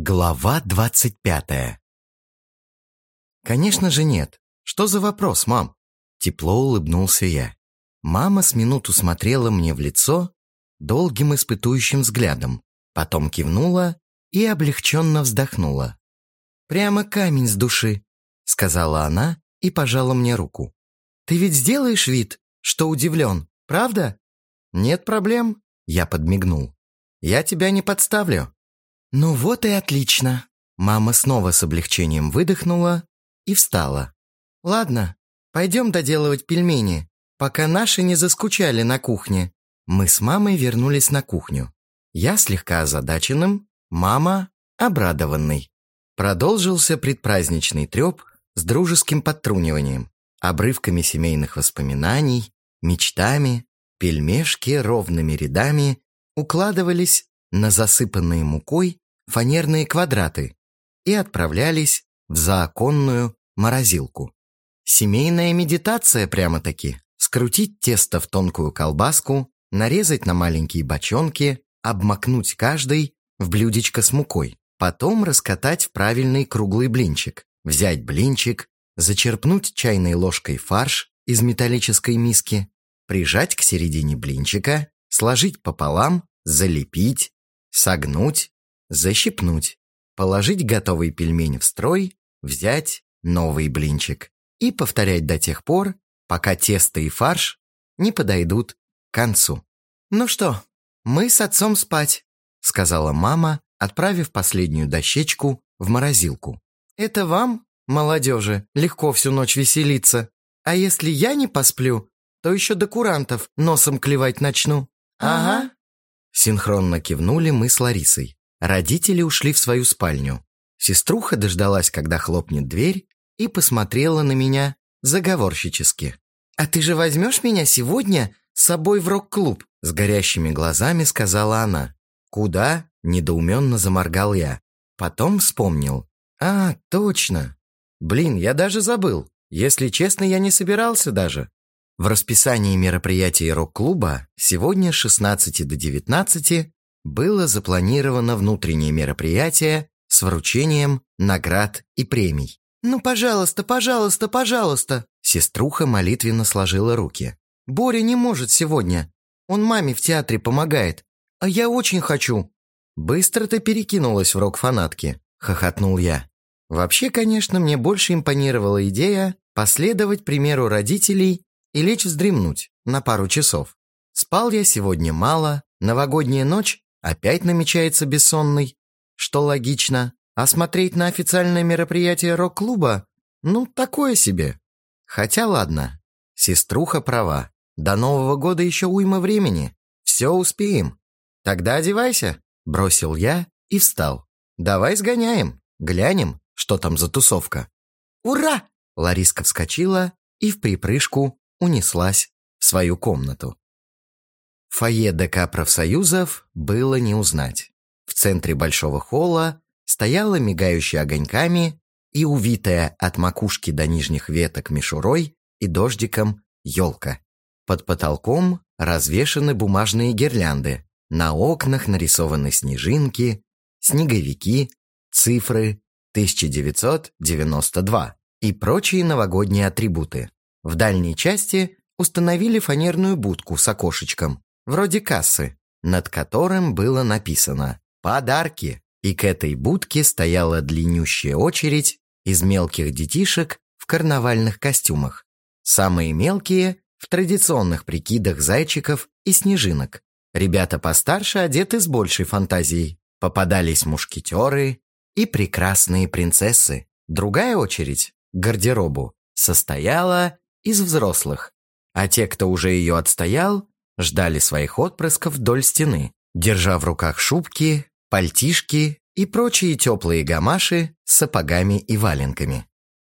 Глава двадцать пятая Конечно же нет. Что за вопрос, мам? Тепло улыбнулся я. Мама с минуту смотрела мне в лицо долгим испытующим взглядом, потом кивнула и облегченно вздохнула. «Прямо камень с души», — сказала она и пожала мне руку. «Ты ведь сделаешь вид, что удивлен, правда?» «Нет проблем», — я подмигнул. «Я тебя не подставлю». «Ну вот и отлично». Мама снова с облегчением выдохнула и встала. «Ладно, пойдем доделывать пельмени, пока наши не заскучали на кухне». Мы с мамой вернулись на кухню. Я слегка озадаченным, мама обрадованной. Продолжился предпраздничный треп с дружеским подтруниванием, обрывками семейных воспоминаний, мечтами, пельмешки ровными рядами укладывались на засыпанные мукой фанерные квадраты и отправлялись в заоконную морозилку. Семейная медитация прямо-таки. Скрутить тесто в тонкую колбаску, нарезать на маленькие бочонки, обмакнуть каждый в блюдечко с мукой. Потом раскатать в правильный круглый блинчик. Взять блинчик, зачерпнуть чайной ложкой фарш из металлической миски, прижать к середине блинчика, сложить пополам, залепить, согнуть, защипнуть, положить готовый пельмень в строй, взять новый блинчик и повторять до тех пор, пока тесто и фарш не подойдут к концу. «Ну что, мы с отцом спать», — сказала мама, отправив последнюю дощечку в морозилку. «Это вам, молодежи, легко всю ночь веселиться. А если я не посплю, то еще до курантов носом клевать начну». «Ага». Синхронно кивнули мы с Ларисой. Родители ушли в свою спальню. Сеструха дождалась, когда хлопнет дверь, и посмотрела на меня заговорщически. «А ты же возьмешь меня сегодня с собой в рок-клуб?» С горящими глазами сказала она. «Куда?» – недоуменно заморгал я. Потом вспомнил. «А, точно. Блин, я даже забыл. Если честно, я не собирался даже. В расписании мероприятий рок-клуба сегодня с 16 до 19 было запланировано внутреннее мероприятие с вручением наград и премий. «Ну, пожалуйста, пожалуйста, пожалуйста!» Сеструха молитвенно сложила руки. «Боря не может сегодня. Он маме в театре помогает. А я очень хочу!» «Быстро ты перекинулась в рок-фанатки», — хохотнул я. Вообще, конечно, мне больше импонировала идея последовать примеру родителей и лечь вздремнуть на пару часов. Спал я сегодня мало, новогодняя ночь опять намечается бессонной, что логично, а смотреть на официальное мероприятие рок-клуба, ну, такое себе. Хотя ладно, сеструха права, до Нового года еще уйма времени, все успеем. Тогда одевайся, бросил я и встал. Давай сгоняем, глянем, что там за тусовка. Ура! Лариска вскочила и в припрыжку унеслась в свою комнату. Фойе ДК профсоюзов было не узнать. В центре большого холла стояла мигающая огоньками и увитая от макушки до нижних веток мишурой и дождиком елка. Под потолком развешаны бумажные гирлянды, на окнах нарисованы снежинки, снеговики, цифры 1992 и прочие новогодние атрибуты. В дальней части установили фанерную будку с окошечком, вроде кассы, над которым было написано «Подарки». И к этой будке стояла длиннющая очередь из мелких детишек в карнавальных костюмах. Самые мелкие – в традиционных прикидах зайчиков и снежинок. Ребята постарше одеты с большей фантазией. Попадались мушкетеры и прекрасные принцессы. Другая очередь – к гардеробу – состояла из взрослых, а те, кто уже ее отстоял, ждали своих отпрысков вдоль стены, держа в руках шубки, пальтишки и прочие теплые гамаши с сапогами и валенками.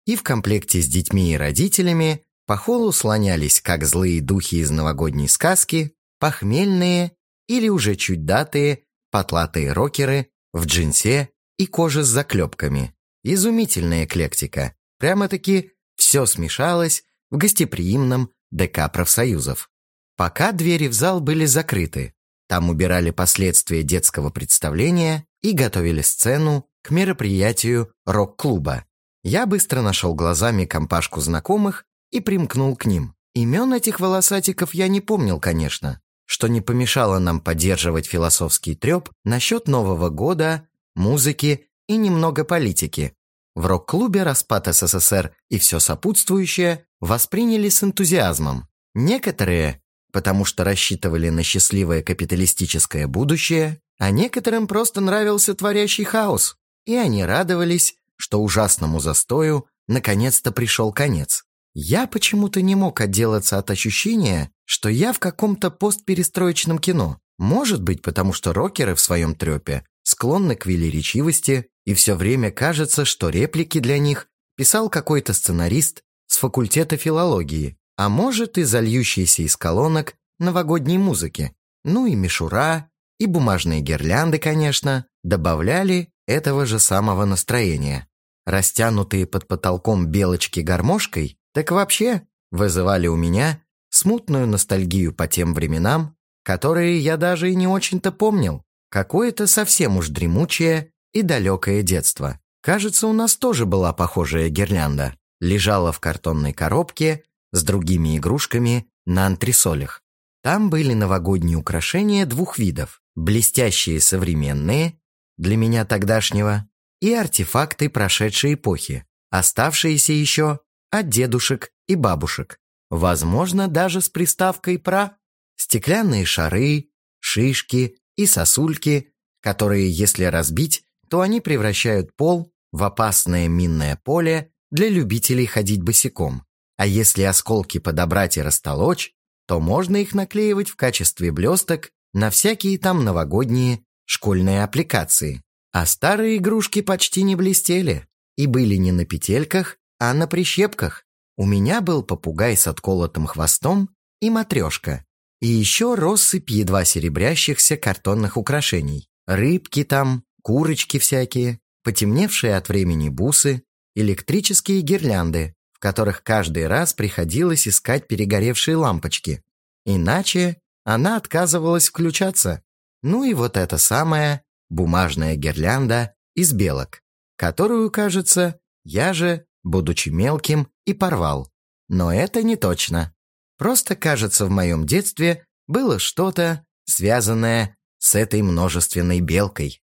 И в комплекте с детьми и родителями по холу слонялись как злые духи из новогодней сказки, похмельные или уже чуть датые потлатые рокеры в джинсе и коже с заклепками. Изумительная эклектика. Прямо-таки все смешалось в гостеприимном ДК профсоюзов. Пока двери в зал были закрыты, там убирали последствия детского представления и готовили сцену к мероприятию рок-клуба. Я быстро нашел глазами компашку знакомых и примкнул к ним. Имен этих волосатиков я не помнил, конечно, что не помешало нам поддерживать философский треп насчет Нового года, музыки и немного политики. В рок-клубе распад СССР и все сопутствующее восприняли с энтузиазмом. Некоторые, потому что рассчитывали на счастливое капиталистическое будущее, а некоторым просто нравился творящий хаос, и они радовались, что ужасному застою наконец-то пришел конец. Я почему-то не мог отделаться от ощущения, что я в каком-то постперестроечном кино. Может быть, потому что рокеры в своем трепе склонны к велеречивости, и все время кажется, что реплики для них писал какой-то сценарист с факультета филологии, а может и зальющийся из колонок новогодней музыки. Ну и мишура, и бумажные гирлянды, конечно, добавляли этого же самого настроения. Растянутые под потолком белочки гармошкой так вообще вызывали у меня смутную ностальгию по тем временам, которые я даже и не очень-то помнил. Какое-то совсем уж дремучее и далекое детство. Кажется, у нас тоже была похожая гирлянда. Лежала в картонной коробке с другими игрушками на антресолях. Там были новогодние украшения двух видов. Блестящие современные, для меня тогдашнего, и артефакты прошедшей эпохи, оставшиеся еще от дедушек и бабушек. Возможно, даже с приставкой «про». Стеклянные шары, шишки и сосульки, которые, если разбить, то они превращают пол в опасное минное поле для любителей ходить босиком. А если осколки подобрать и растолочь, то можно их наклеивать в качестве блесток на всякие там новогодние школьные аппликации. А старые игрушки почти не блестели и были не на петельках, а на прищепках. У меня был попугай с отколотым хвостом и матрешка. И еще россыпь едва серебрящихся картонных украшений. Рыбки там, курочки всякие, потемневшие от времени бусы, электрические гирлянды, в которых каждый раз приходилось искать перегоревшие лампочки. Иначе она отказывалась включаться. Ну и вот эта самая бумажная гирлянда из белок, которую, кажется, я же, будучи мелким, и порвал. Но это не точно. Просто, кажется, в моем детстве было что-то, связанное с этой множественной белкой.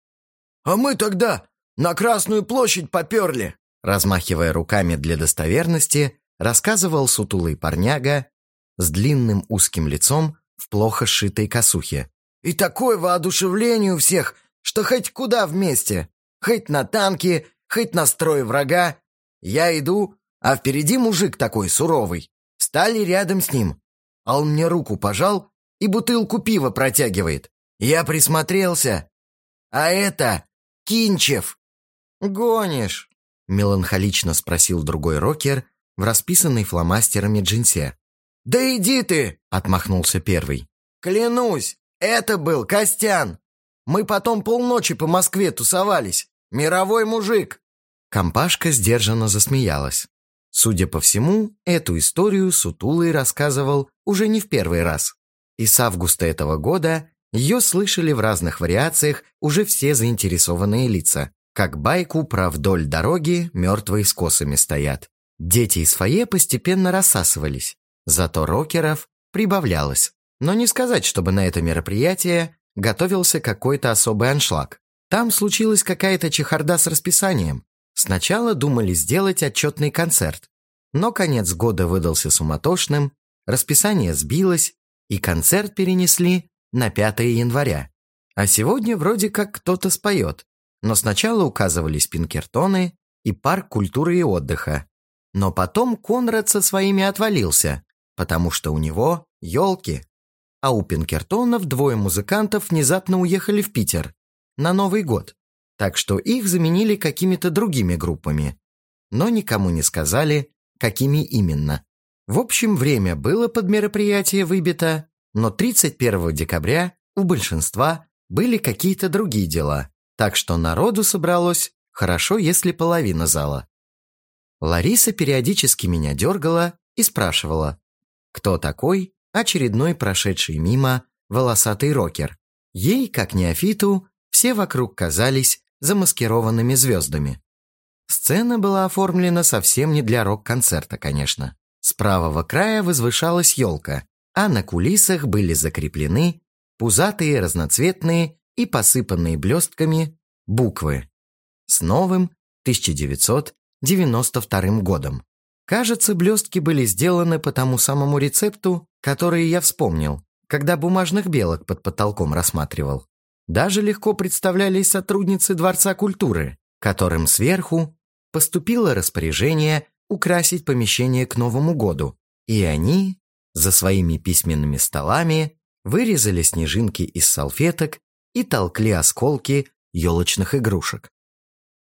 «А мы тогда на Красную площадь поперли!» Размахивая руками для достоверности, рассказывал сутулый парняга с длинным узким лицом в плохо сшитой косухе. «И такое воодушевление у всех, что хоть куда вместе, хоть на танки, хоть на строй врага. Я иду, а впереди мужик такой суровый. Стали рядом с ним. А он мне руку пожал и бутылку пива протягивает. Я присмотрелся. А это Кинчев. «Гонишь?» — меланхолично спросил другой рокер в расписанной фломастерами джинсе. «Да иди ты!» — отмахнулся первый. «Клянусь, это был Костян. Мы потом полночи по Москве тусовались. Мировой мужик!» Компашка сдержанно засмеялась. Судя по всему, эту историю Сутулый рассказывал уже не в первый раз. И с августа этого года ее слышали в разных вариациях уже все заинтересованные лица, как байку про вдоль дороги мертвые с косами стоят. Дети из фойе постепенно рассасывались, зато рокеров прибавлялось. Но не сказать, чтобы на это мероприятие готовился какой-то особый аншлаг. Там случилась какая-то чехарда с расписанием. Сначала думали сделать отчетный концерт, но конец года выдался суматошным, расписание сбилось, и концерт перенесли на 5 января. А сегодня вроде как кто-то споет, но сначала указывались Пинкертоны и парк культуры и отдыха. Но потом Конрад со своими отвалился, потому что у него елки. А у Пинкертонов двое музыкантов внезапно уехали в Питер на Новый год, так что их заменили какими-то другими группами. Но никому не сказали, какими именно. В общем, время было под мероприятие выбито, но 31 декабря у большинства были какие-то другие дела, так что народу собралось хорошо, если половина зала. Лариса периодически меня дергала и спрашивала, кто такой очередной прошедший мимо волосатый рокер. Ей, как неофиту, все вокруг казались замаскированными звездами. Сцена была оформлена совсем не для рок-концерта, конечно. С правого края возвышалась елка, а на кулисах были закреплены пузатые, разноцветные и посыпанные блестками буквы с новым 1992 годом. Кажется, блестки были сделаны по тому самому рецепту, который я вспомнил, когда бумажных белок под потолком рассматривал. Даже легко представлялись сотрудницы Дворца культуры, которым сверху поступило распоряжение украсить помещение к Новому году, и они за своими письменными столами вырезали снежинки из салфеток и толкли осколки елочных игрушек.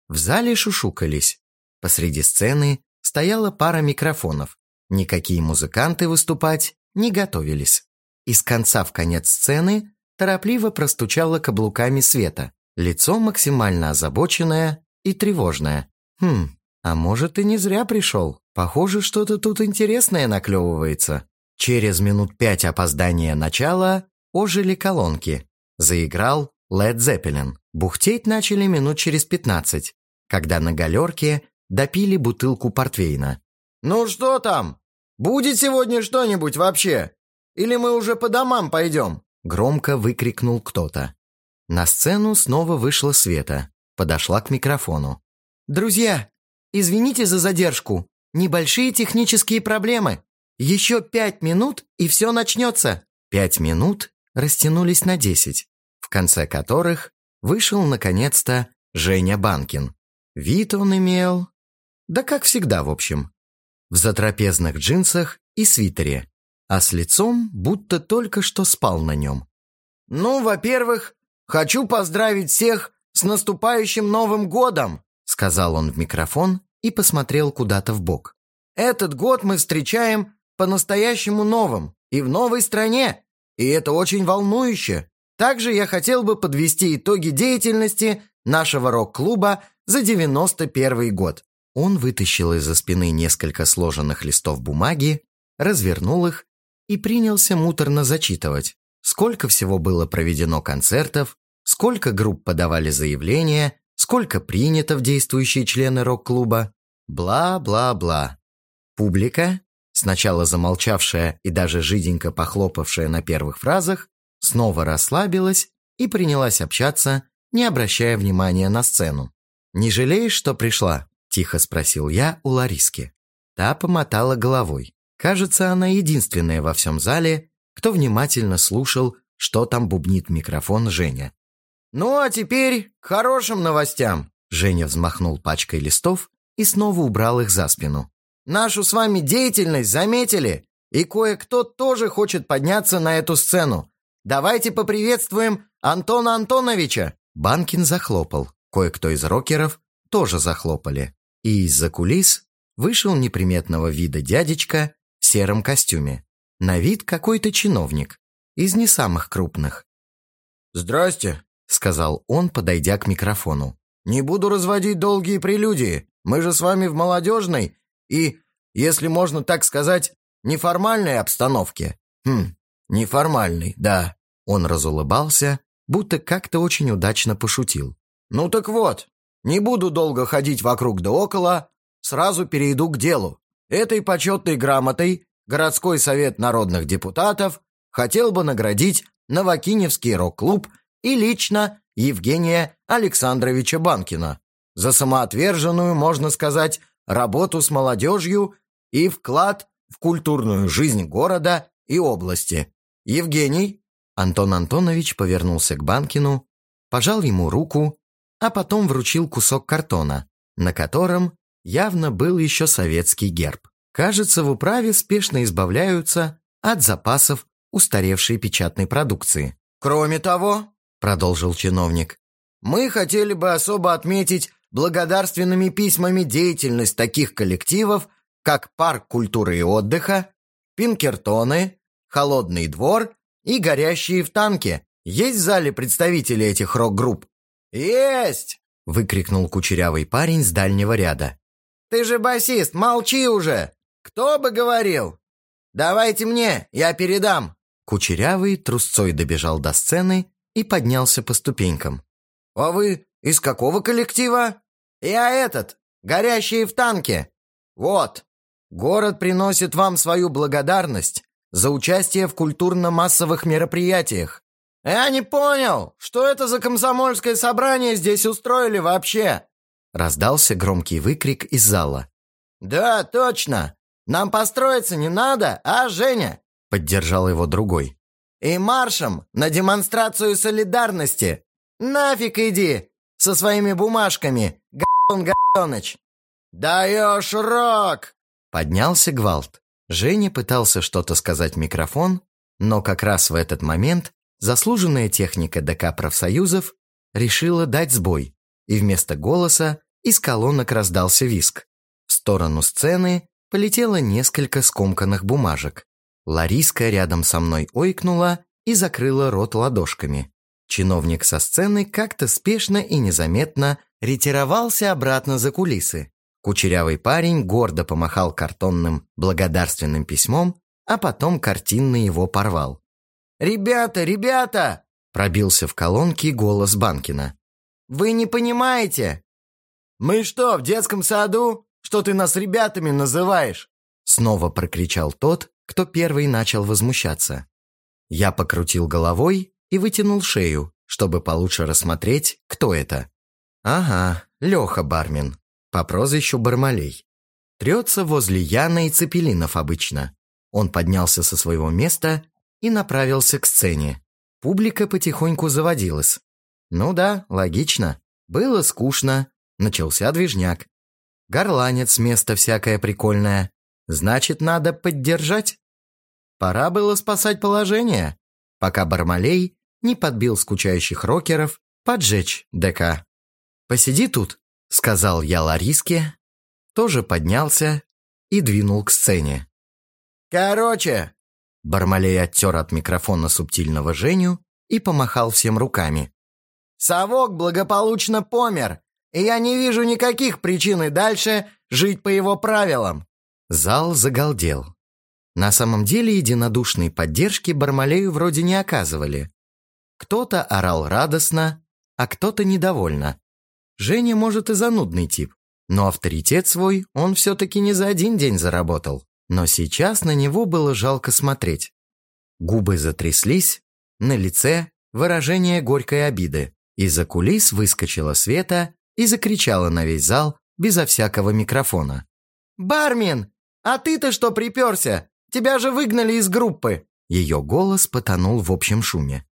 В зале шушукались. Посреди сцены стояла пара микрофонов. Никакие музыканты выступать не готовились. Из конца в конец сцены торопливо простучала каблуками света, лицо максимально озабоченное и тревожное. Хм, а может и не зря пришел. Похоже, что-то тут интересное наклевывается. Через минут пять опоздания начала ожили колонки. Заиграл Led Zeppelin. Бухтеть начали минут через пятнадцать, когда на галерке допили бутылку портвейна. «Ну что там? Будет сегодня что-нибудь вообще? Или мы уже по домам пойдем?» Громко выкрикнул кто-то. На сцену снова вышла Света, подошла к микрофону. «Друзья, извините за задержку. Небольшие технические проблемы. Еще пять минут, и все начнется». Пять минут растянулись на десять, в конце которых вышел, наконец-то, Женя Банкин. Вид он имел да как всегда, в общем. В затрапезных джинсах и свитере, а с лицом будто только что спал на нем. «Ну, во-первых, хочу поздравить всех с наступающим Новым годом!» сказал он в микрофон и посмотрел куда-то в бок. «Этот год мы встречаем по-настоящему новым и в новой стране, и это очень волнующе. Также я хотел бы подвести итоги деятельности нашего рок-клуба за 91 год. Он вытащил из-за спины несколько сложенных листов бумаги, развернул их и принялся муторно зачитывать, сколько всего было проведено концертов, сколько групп подавали заявления, сколько принято в действующие члены рок-клуба, бла-бла-бла. Публика, сначала замолчавшая и даже жиденько похлопавшая на первых фразах, снова расслабилась и принялась общаться, не обращая внимания на сцену. «Не жалеешь, что пришла?» Тихо спросил я у Лариски. Та помотала головой. Кажется, она единственная во всем зале, кто внимательно слушал, что там бубнит микрофон Женя. «Ну, а теперь к хорошим новостям!» Женя взмахнул пачкой листов и снова убрал их за спину. «Нашу с вами деятельность заметили, и кое-кто тоже хочет подняться на эту сцену. Давайте поприветствуем Антона Антоновича!» Банкин захлопал. Кое-кто из рокеров тоже захлопали и из-за кулис вышел неприметного вида дядечка в сером костюме. На вид какой-то чиновник, из не самых крупных. «Здрасте», — сказал он, подойдя к микрофону. «Не буду разводить долгие прелюдии. Мы же с вами в молодежной и, если можно так сказать, неформальной обстановке». «Хм, неформальной, да». Он разулыбался, будто как-то очень удачно пошутил. «Ну так вот, не буду долго ходить вокруг да около, сразу перейду к делу. Этой почетной грамотой городской совет народных депутатов хотел бы наградить Новокиневский рок-клуб и лично Евгения Александровича Банкина за самоотверженную, можно сказать, работу с молодежью и вклад в культурную жизнь города и области. Евгений Антон Антонович повернулся к Банкину, пожал ему руку а потом вручил кусок картона, на котором явно был еще советский герб. Кажется, в управе спешно избавляются от запасов устаревшей печатной продукции. «Кроме того», — продолжил чиновник, «мы хотели бы особо отметить благодарственными письмами деятельность таких коллективов, как Парк культуры и отдыха, Пинкертоны, Холодный двор и Горящие в танке. Есть в зале представители этих рок-групп?» «Есть!» — выкрикнул кучерявый парень с дальнего ряда. «Ты же басист, молчи уже! Кто бы говорил? Давайте мне, я передам!» Кучерявый трусцой добежал до сцены и поднялся по ступенькам. А вы из какого коллектива? Я этот, горящие в танке. Вот, город приносит вам свою благодарность за участие в культурно-массовых мероприятиях. Я не понял, что это за комсомольское собрание здесь устроили вообще? Раздался громкий выкрик из зала. Да, точно. Нам построиться не надо, а, Женя? Поддержал его другой. И маршем на демонстрацию солидарности. Нафиг иди со своими бумажками, га***н га***ныч. Даешь рок! Поднялся гвалт. Женя пытался что-то сказать в микрофон, но как раз в этот момент заслуженная техника ДК профсоюзов решила дать сбой, и вместо голоса из колонок раздался виск. В сторону сцены полетело несколько скомканных бумажек. Лариска рядом со мной ойкнула и закрыла рот ладошками. Чиновник со сцены как-то спешно и незаметно ретировался обратно за кулисы. Кучерявый парень гордо помахал картонным благодарственным письмом, а потом картинно его порвал. «Ребята, ребята!» – пробился в колонке голос Банкина. «Вы не понимаете? Мы что, в детском саду? Что ты нас ребятами называешь?» Снова прокричал тот, кто первый начал возмущаться. Я покрутил головой и вытянул шею, чтобы получше рассмотреть, кто это. Ага, Леха Бармин по прозвищу Бармалей. Трется возле Яна и Цепелинов обычно. Он поднялся со своего места и направился к сцене. Публика потихоньку заводилась. Ну да, логично. Было скучно, начался движняк. Горланец место всякое прикольное. Значит, надо поддержать. Пора было спасать положение, пока Бармалей не подбил скучающих рокеров поджечь ДК. «Посиди тут», сказал я Лариске, тоже поднялся и двинул к сцене. «Короче!» Бармалей оттер от микрофона субтильного Женю и помахал всем руками. «Совок благополучно помер, и я не вижу никаких причин и дальше жить по его правилам». Зал загалдел. На самом деле единодушной поддержки Бармалею вроде не оказывали. Кто-то орал радостно, а кто-то недовольно. Женя, может, и занудный тип, но авторитет свой он все-таки не за один день заработал. Но сейчас на него было жалко смотреть. Губы затряслись, на лице выражение горькой обиды. Из-за кулис выскочила Света и закричала на весь зал безо всякого микрофона. «Бармен, а ты-то что приперся? Тебя же выгнали из группы!» Ее голос потонул в общем шуме.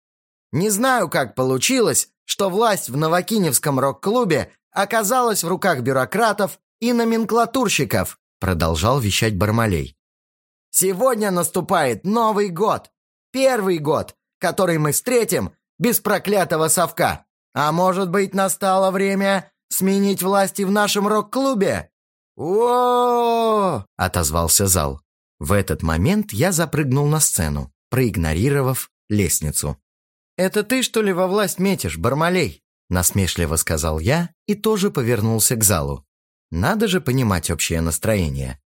«Не знаю, как получилось, что власть в Новокиневском рок-клубе оказалась в руках бюрократов и номенклатурщиков, продолжал вещать Бармалей. Сегодня наступает Новый год. Первый год, который мы встретим без проклятого совка. А может быть, настало время сменить власти в нашем рок-клубе? о отозвался зал. В этот момент я запрыгнул на сцену, проигнорировав лестницу. «Это ты, что ли, во власть метишь, Бармалей?» Насмешливо сказал я и тоже повернулся к залу. Надо же понимать общее настроение.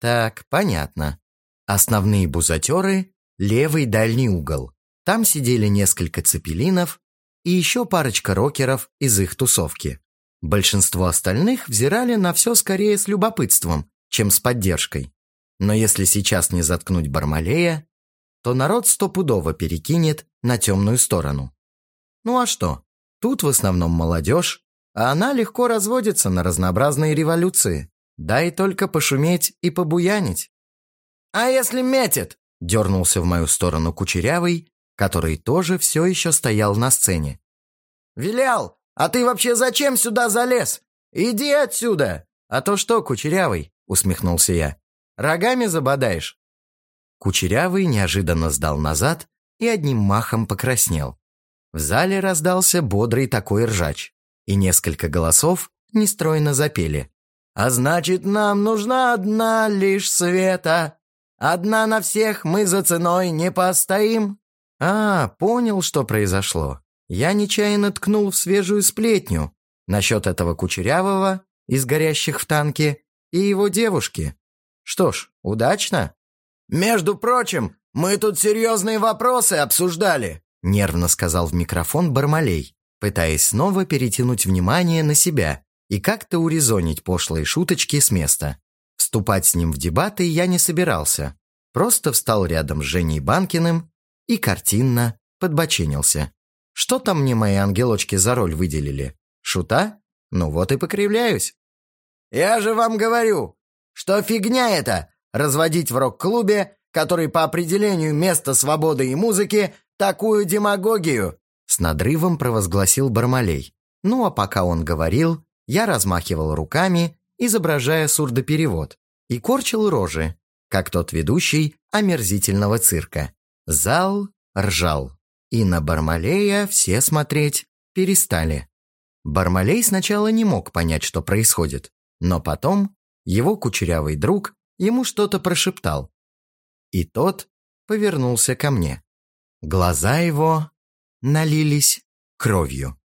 Так, понятно. Основные бузатеры – левый дальний угол. Там сидели несколько цепелинов и еще парочка рокеров из их тусовки. Большинство остальных взирали на все скорее с любопытством, чем с поддержкой. Но если сейчас не заткнуть Бармалея, то народ стопудово перекинет на темную сторону. Ну а что? Тут в основном молодежь, а она легко разводится на разнообразные революции. Дай только пошуметь и побуянить. «А если метит?» – дернулся в мою сторону Кучерявый, который тоже все еще стоял на сцене. «Вилял, а ты вообще зачем сюда залез? Иди отсюда!» «А то что, Кучерявый?» – усмехнулся я. «Рогами забодаешь?» Кучерявый неожиданно сдал назад и одним махом покраснел. В зале раздался бодрый такой ржач, и несколько голосов нестройно запели. «А значит, нам нужна одна лишь света. Одна на всех мы за ценой не постоим». А, понял, что произошло. Я нечаянно ткнул в свежую сплетню насчет этого кучерявого из горящих в танке и его девушки. Что ж, удачно. «Между прочим, мы тут серьезные вопросы обсуждали», нервно сказал в микрофон Бармалей. пытаясь снова перетянуть внимание на себя и как-то урезонить пошлые шуточки с места. Вступать с ним в дебаты я не собирался, просто встал рядом с Женей Банкиным и картинно подбоченился. Что там мне мои ангелочки за роль выделили? Шута? Ну вот и покривляюсь. «Я же вам говорю, что фигня это разводить в рок-клубе, который по определению место свободы и музыки, такую демагогию!» С надрывом провозгласил Бармалей. Ну а пока он говорил, я размахивал руками, изображая сурдоперевод, и корчил рожи, как тот ведущий омерзительного цирка. Зал ржал, и на Бармалея все смотреть перестали. Бармалей сначала не мог понять, что происходит, но потом его кучерявый друг ему что-то прошептал. И тот повернулся ко мне. Глаза его налились кровью.